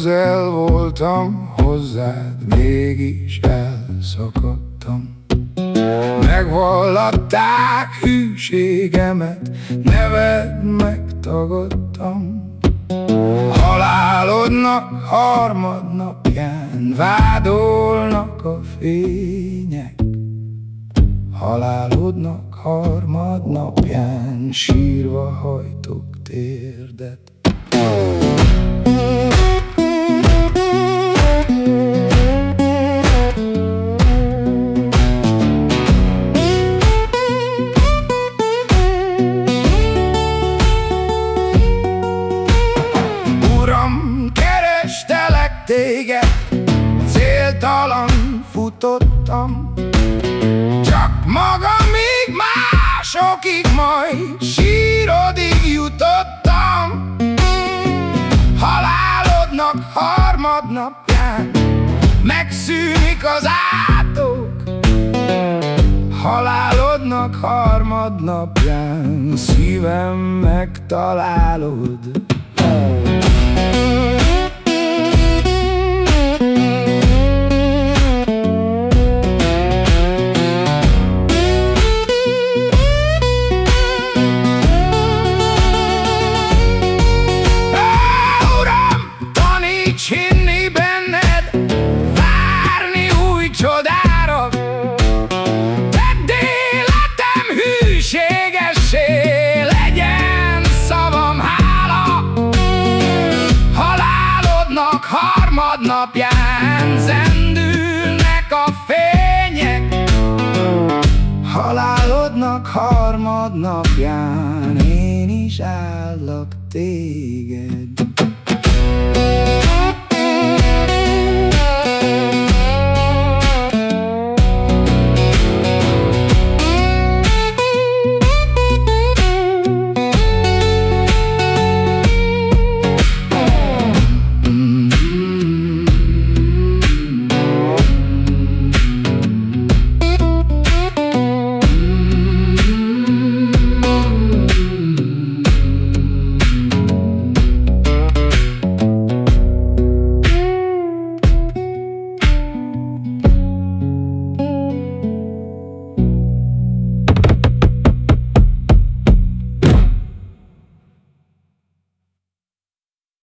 közel voltam hozzád, mégis elszakadtam. Megvallatták hűségemet, neved megtagadtam. Halálodnak harmadnapján, vádolnak a fények. Halálodnak harmadnapján, sírva hajtok térdet. Téged Céltalan futottam. Csak magamig, másokig Majd sírodig jutottam. Halálodnak harmadnapján Megszűnik az átok. Halálodnak harmadnapján Szívem megtalálod napján zendülnek a fények. Halálodnak harmadnapján én is állak téged